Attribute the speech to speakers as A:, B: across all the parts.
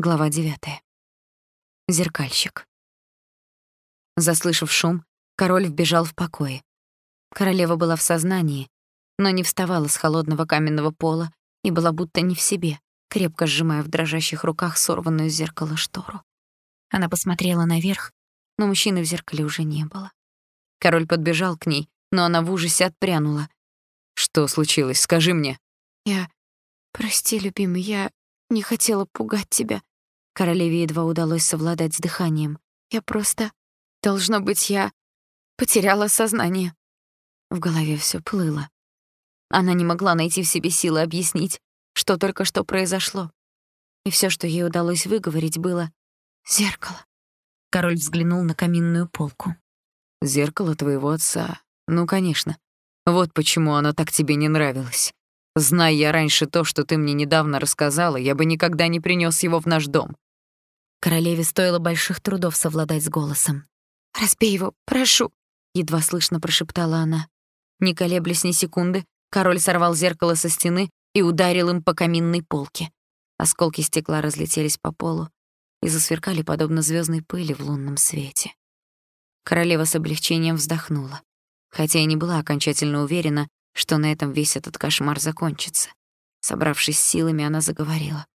A: Глава 9. Зеркальщик. Заслышав шум, король вбежал в покои. Королева была в сознании, но не вставала с холодного каменного пола и была будто не в себе, крепко сжимая в дрожащих руках сорванную с зеркала штору. Она посмотрела наверх, но мужчины в зеркале уже не было. Король подбежал к ней, но она в ужасе отпрянула.
B: «Что случилось? Скажи мне».
A: «Я... Прости, любимый, я не хотела пугать тебя. Королеве едва удалось совладать с дыханием. Я просто... Должно быть, я потеряла сознание. В голове все плыло. Она не могла найти в себе силы объяснить, что только что произошло. И все, что ей удалось выговорить, было «зеркало». Король взглянул на каминную полку.
B: «Зеркало твоего отца. Ну, конечно. Вот почему оно так тебе не нравилось. Зная я раньше то, что ты мне недавно рассказала, я бы никогда не принес его в наш дом.
A: Королеве стоило больших трудов совладать с голосом. «Разбей его, прошу!» — едва слышно прошептала она. Не колеблясь ни секунды, король сорвал зеркало со стены и ударил им по каминной полке. Осколки стекла разлетелись по полу и засверкали подобно звездной пыли в лунном свете. Королева с облегчением вздохнула, хотя и не была окончательно уверена, что на этом весь этот кошмар закончится. Собравшись силами, она заговорила.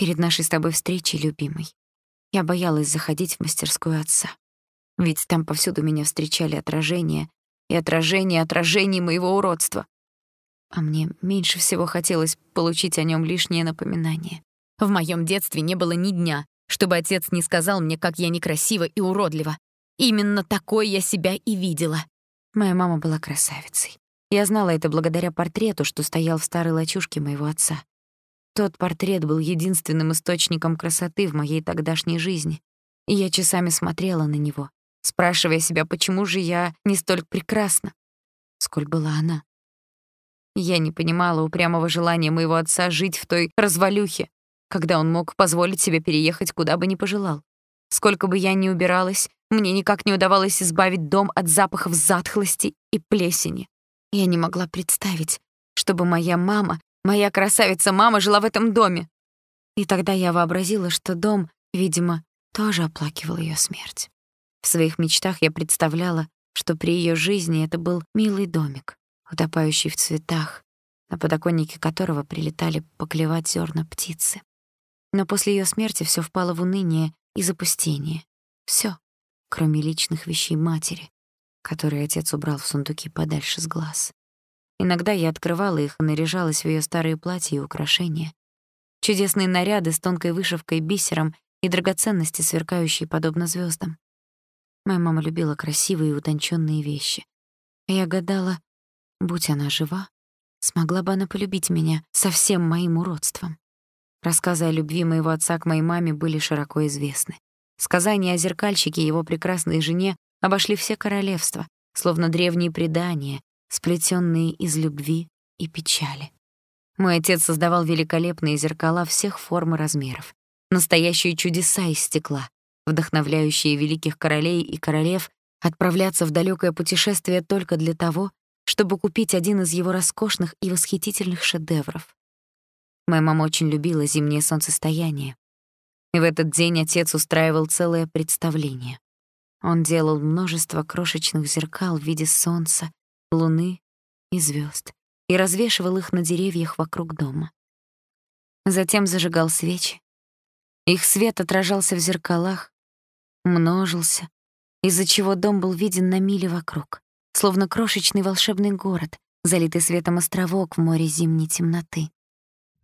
A: Перед нашей с тобой встречей, любимый, я боялась заходить в мастерскую отца. Ведь там повсюду меня встречали отражения и отражения отражений моего уродства. А мне меньше всего хотелось получить о нем лишнее напоминание. В моем детстве не было ни дня, чтобы отец не сказал мне, как я некрасива и уродлива. Именно такой я себя и видела. Моя мама была красавицей. Я знала это благодаря портрету, что стоял в старой лачушке моего отца. Тот портрет был единственным источником красоты в моей тогдашней жизни, и я часами смотрела на него, спрашивая себя, почему же я не столь прекрасна, сколь была она. Я не понимала упрямого желания моего отца жить в той развалюхе, когда он мог позволить себе переехать куда бы ни пожелал. Сколько бы я ни убиралась, мне никак не удавалось избавить дом от запахов затхлости и плесени. Я не могла представить, чтобы моя мама Моя красавица-мама жила в этом доме. И тогда я вообразила, что дом, видимо, тоже оплакивал ее смерть. В своих мечтах я представляла, что при ее жизни это был милый домик, утопающий в цветах, на подоконнике которого прилетали поклевать зерна птицы. Но после ее смерти все впало в уныние и запустение. Все, кроме личных вещей матери, которые отец убрал в сундуки подальше с глаз. Иногда я открывала их и наряжалась в ее старые платья и украшения. Чудесные наряды с тонкой вышивкой бисером и драгоценности, сверкающие подобно звездам. Моя мама любила красивые и утонченные вещи. Я гадала, будь она жива, смогла бы она полюбить меня со всем моим уродством. Рассказы о любви моего отца к моей маме были широко известны. Сказания о зеркальщике и его прекрасной жене обошли все королевства, словно древние предания, сплетенные из любви и печали. Мой отец создавал великолепные зеркала всех форм и размеров, настоящие чудеса из стекла, вдохновляющие великих королей и королев отправляться в далекое путешествие только для того, чтобы купить один из его роскошных и восхитительных шедевров. Моя мама очень любила зимнее солнцестояние. И в этот день отец устраивал целое представление. Он делал множество крошечных зеркал в виде солнца, луны и звезд и развешивал их на деревьях вокруг дома. Затем зажигал свечи. Их свет отражался в зеркалах, множился, из-за чего дом был виден на миле вокруг, словно крошечный волшебный город, залитый светом островок в море зимней темноты.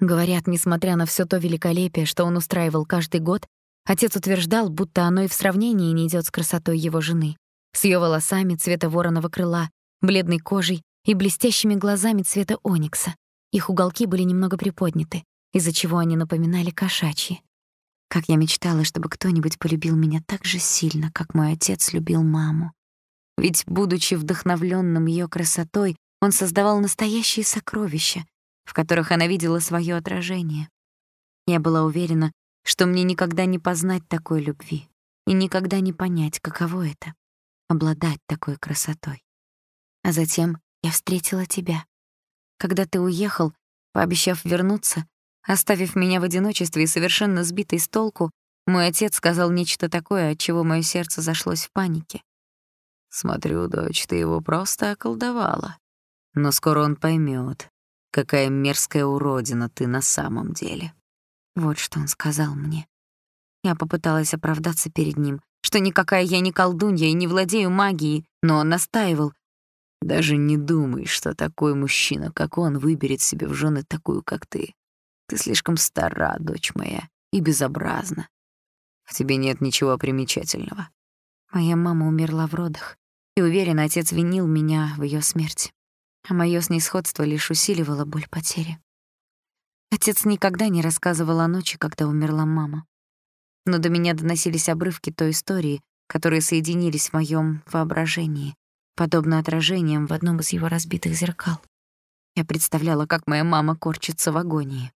A: Говорят, несмотря на все то великолепие, что он устраивал каждый год, отец утверждал, будто оно и в сравнении не идет с красотой его жены, с ее волосами цвета вороного крыла, бледной кожей и блестящими глазами цвета оникса. Их уголки были немного приподняты, из-за чего они напоминали кошачьи. Как я мечтала, чтобы кто-нибудь полюбил меня так же сильно, как мой отец любил маму. Ведь, будучи вдохновленным ее красотой, он создавал настоящие сокровища, в которых она видела свое отражение. Я была уверена, что мне никогда не познать такой любви и никогда не понять, каково это — обладать такой красотой. А затем я встретила тебя. Когда ты уехал, пообещав вернуться, Оставив меня в одиночестве и совершенно сбитой с толку, мой отец сказал нечто такое, от чего мое сердце зашлось в панике.
B: «Смотрю, дочь, ты его просто околдовала. Но скоро он поймет, какая мерзкая уродина ты на самом деле».
A: Вот что он сказал мне. Я попыталась оправдаться перед ним, что никакая я не колдунья и не владею магией, но он настаивал.
B: «Даже не думай, что такой мужчина, как он, выберет себе в жены такую, как ты. Ты слишком стара, дочь моя, и безобразна. В тебе нет ничего примечательного.
A: Моя мама умерла в родах, и уверен, отец винил меня в ее смерти. А мое снисходство лишь усиливало боль потери. Отец никогда не рассказывал о ночи, когда умерла мама. Но до меня доносились обрывки той истории, которые соединились в моем воображении, подобно отражениям в одном из его разбитых зеркал. Я представляла, как моя мама корчится в агонии.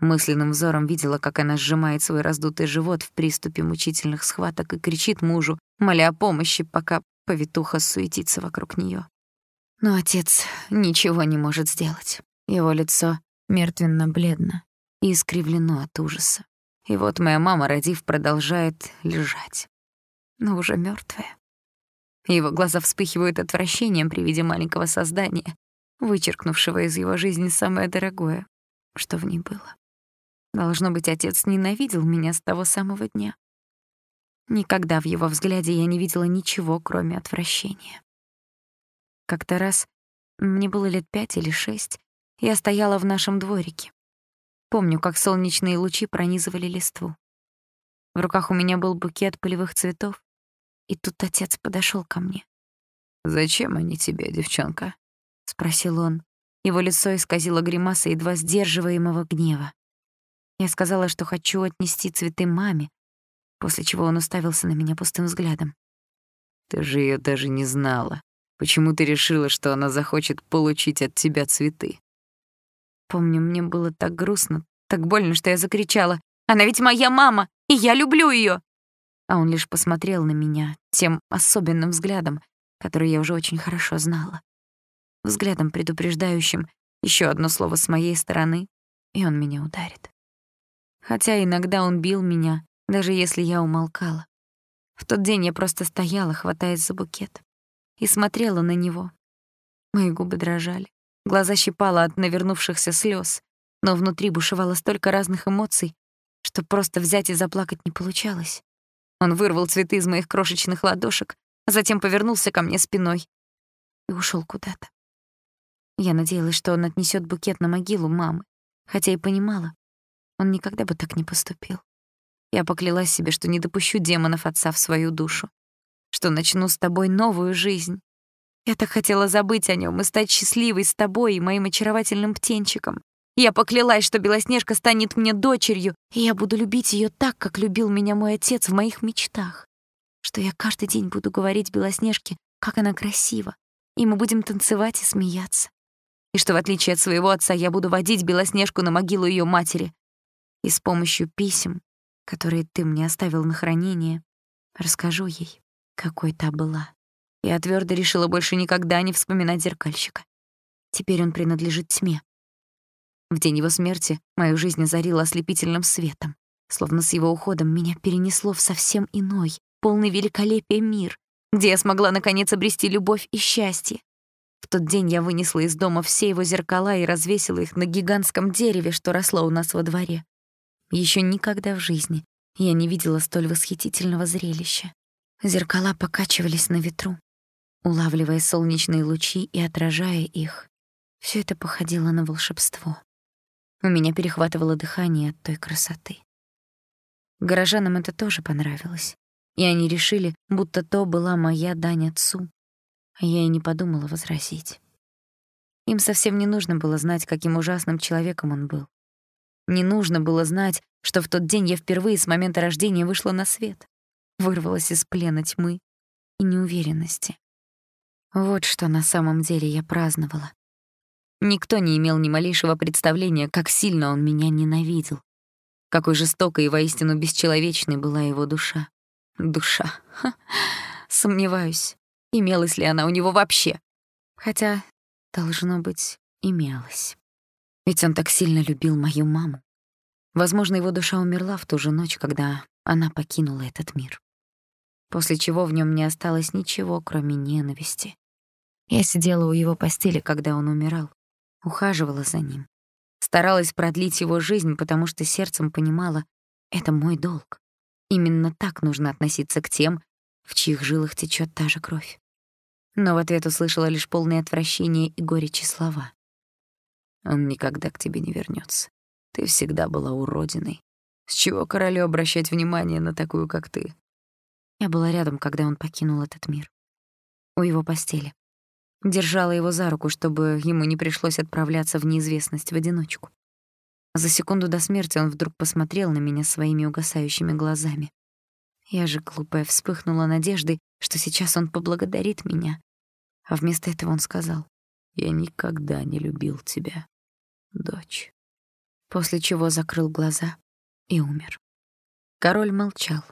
A: Мысленным взором видела, как она сжимает свой раздутый живот в приступе мучительных схваток и кричит мужу, моля о помощи, пока повитуха суетится вокруг неё. Но отец ничего не может сделать. Его лицо мертвенно-бледно и искривлено от ужаса. И вот моя мама, родив, продолжает лежать, но уже мёртвая. Его глаза вспыхивают отвращением при виде маленького создания, вычеркнувшего из его жизни самое дорогое, что в ней было. Должно быть, отец ненавидел меня с того самого дня. Никогда в его взгляде я не видела ничего, кроме отвращения. Как-то раз, мне было лет пять или шесть, я стояла в нашем дворике. Помню, как солнечные лучи пронизывали листву. В руках у меня был букет полевых цветов, и тут отец подошел ко мне.
B: «Зачем они тебе, девчонка?»
A: — спросил он. Его лицо исказило гримаса едва сдерживаемого гнева. Я сказала, что хочу отнести цветы маме, после чего он уставился на меня пустым взглядом.
B: «Ты же ее даже не знала. Почему ты решила, что она захочет получить от тебя цветы?»
A: Помню, мне было так грустно, так больно, что я закричала. «Она ведь моя мама, и я люблю ее. А он лишь посмотрел на меня тем особенным взглядом, который я уже очень хорошо знала. Взглядом предупреждающим еще одно слово с моей стороны, и он меня ударит хотя иногда он бил меня, даже если я умолкала. В тот день я просто стояла, хватаясь за букет, и смотрела на него. Мои губы дрожали, глаза щипало от навернувшихся слез, но внутри бушевало столько разных эмоций, что просто взять и заплакать не получалось. Он вырвал цветы из моих крошечных ладошек, а затем повернулся ко мне спиной и ушел куда-то. Я надеялась, что он отнесет букет на могилу мамы, хотя и понимала, он никогда бы так не поступил. Я поклялась себе, что не допущу демонов отца в свою душу, что начну с тобой новую жизнь. Я так хотела забыть о нем и стать счастливой с тобой и моим очаровательным птенчиком. Я поклялась, что Белоснежка станет мне дочерью, и я буду любить ее так, как любил меня мой отец в моих мечтах. Что я каждый день буду говорить Белоснежке, как она красива, и мы будем танцевать и смеяться. И что, в отличие от своего отца, я буду водить Белоснежку на могилу ее матери, и с помощью писем, которые ты мне оставил на хранение, расскажу ей, какой та была. Я твердо решила больше никогда не вспоминать зеркальщика. Теперь он принадлежит тьме. В день его смерти мою жизнь озарила ослепительным светом. Словно с его уходом меня перенесло в совсем иной, полный великолепия мир, где я смогла наконец обрести любовь и счастье. В тот день я вынесла из дома все его зеркала и развесила их на гигантском дереве, что росло у нас во дворе. Еще никогда в жизни я не видела столь восхитительного зрелища. Зеркала покачивались на ветру, улавливая солнечные лучи и отражая их. Все это походило на волшебство. У меня перехватывало дыхание от той красоты. Горожанам это тоже понравилось, и они решили, будто то была моя дань отцу, а я и не подумала возразить. Им совсем не нужно было знать, каким ужасным человеком он был. Не нужно было знать, что в тот день я впервые с момента рождения вышла на свет, вырвалась из плена тьмы и неуверенности. Вот что на самом деле я праздновала. Никто не имел ни малейшего представления, как сильно он меня ненавидел, какой жестокой и воистину бесчеловечной была его душа. Душа. Ха. Сомневаюсь, имелась ли она у него вообще. Хотя, должно быть, имелась. Ведь он так сильно любил мою маму. Возможно, его душа умерла в ту же ночь, когда она покинула этот мир. После чего в нем не осталось ничего, кроме ненависти. Я сидела у его постели, когда он умирал, ухаживала за ним. Старалась продлить его жизнь, потому что сердцем понимала — это мой долг. Именно так нужно относиться к тем, в чьих жилах течет та же кровь. Но в ответ услышала лишь полное отвращение и горечи слова.
B: «Он никогда к тебе не вернется. Ты всегда была уродиной. С чего королю обращать внимание на такую, как ты?»
A: Я была рядом, когда он покинул этот мир. У его постели. Держала его за руку, чтобы ему не пришлось отправляться в неизвестность в одиночку. За секунду до смерти он вдруг посмотрел на меня своими угасающими глазами. Я же, глупая, вспыхнула надеждой, что сейчас он поблагодарит меня. А вместо этого он сказал,
B: «Я никогда не любил тебя, дочь».
A: После чего закрыл глаза и умер. Король молчал.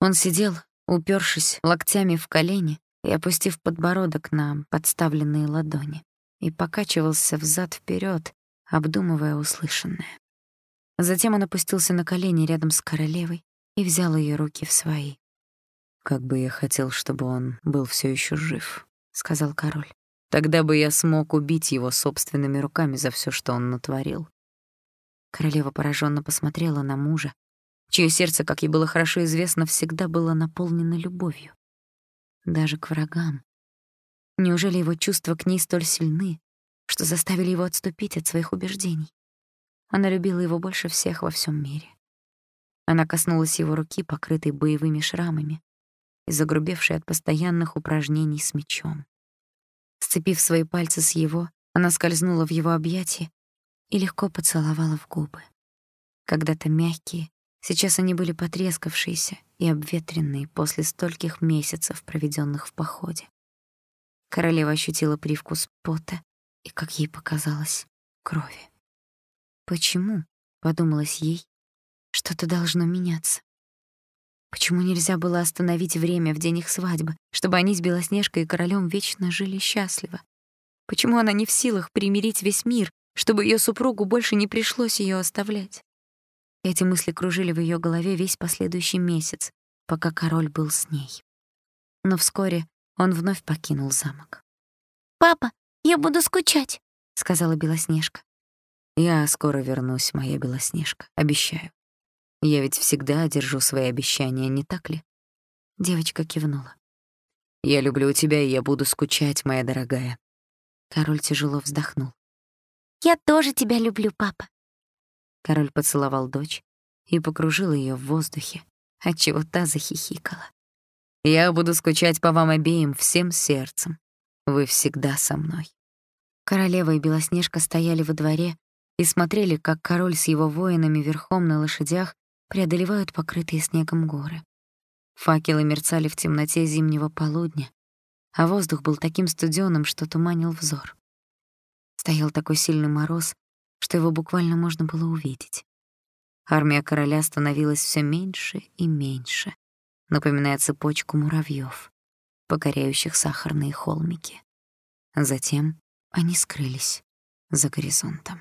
A: Он сидел, упершись локтями в колени и опустив подбородок на подставленные ладони, и покачивался взад вперед, обдумывая услышанное. Затем он опустился на колени рядом с королевой и взял ее руки в свои.
B: «Как бы я хотел, чтобы он был все еще жив», — сказал король. «Тогда бы я смог убить его собственными руками за все, что он натворил».
A: Королева пораженно посмотрела на мужа, чье сердце, как ей было хорошо известно, всегда было наполнено любовью даже к врагам. Неужели его чувства к ней столь сильны, что заставили его отступить от своих убеждений? Она любила его больше всех во всем мире. Она коснулась его руки, покрытой боевыми шрамами и загрубевшей от постоянных упражнений с мечом. Сцепив свои пальцы с его, она скользнула в его объятия и легко поцеловала в губы. Когда-то мягкие, сейчас они были потрескавшиеся и обветренные после стольких месяцев, проведенных в походе. Королева ощутила привкус пота и, как ей показалось, крови. «Почему?» — подумалось ей. «Что-то должно меняться. Почему нельзя было остановить время в день их свадьбы, чтобы они с Белоснежкой и королем вечно жили счастливо? Почему она не в силах примирить весь мир, чтобы ее супругу больше не пришлось ее оставлять? Эти мысли кружили в ее голове весь последующий месяц, пока король был с ней. Но вскоре он вновь покинул замок. «Папа, я буду скучать», — сказала Белоснежка.
B: «Я скоро вернусь, моя Белоснежка, обещаю. Я ведь всегда держу свои обещания, не так ли?»
A: Девочка кивнула.
B: «Я люблю тебя, и я буду скучать, моя дорогая».
A: Король тяжело вздохнул. «Я тоже тебя люблю, папа», Король поцеловал дочь и покружил ее в воздухе, отчего та захихикала.
B: «Я буду скучать по вам обеим всем сердцем. Вы всегда со мной».
A: Королева и Белоснежка стояли во дворе и смотрели, как король с его воинами верхом на лошадях преодолевают покрытые снегом горы. Факелы мерцали в темноте зимнего полудня, а воздух был таким студённым, что туманил взор. Стоял такой сильный мороз, что его буквально можно было увидеть. Армия короля становилась все меньше и меньше, напоминая цепочку муравьев, покоряющих сахарные холмики. Затем они скрылись за горизонтом.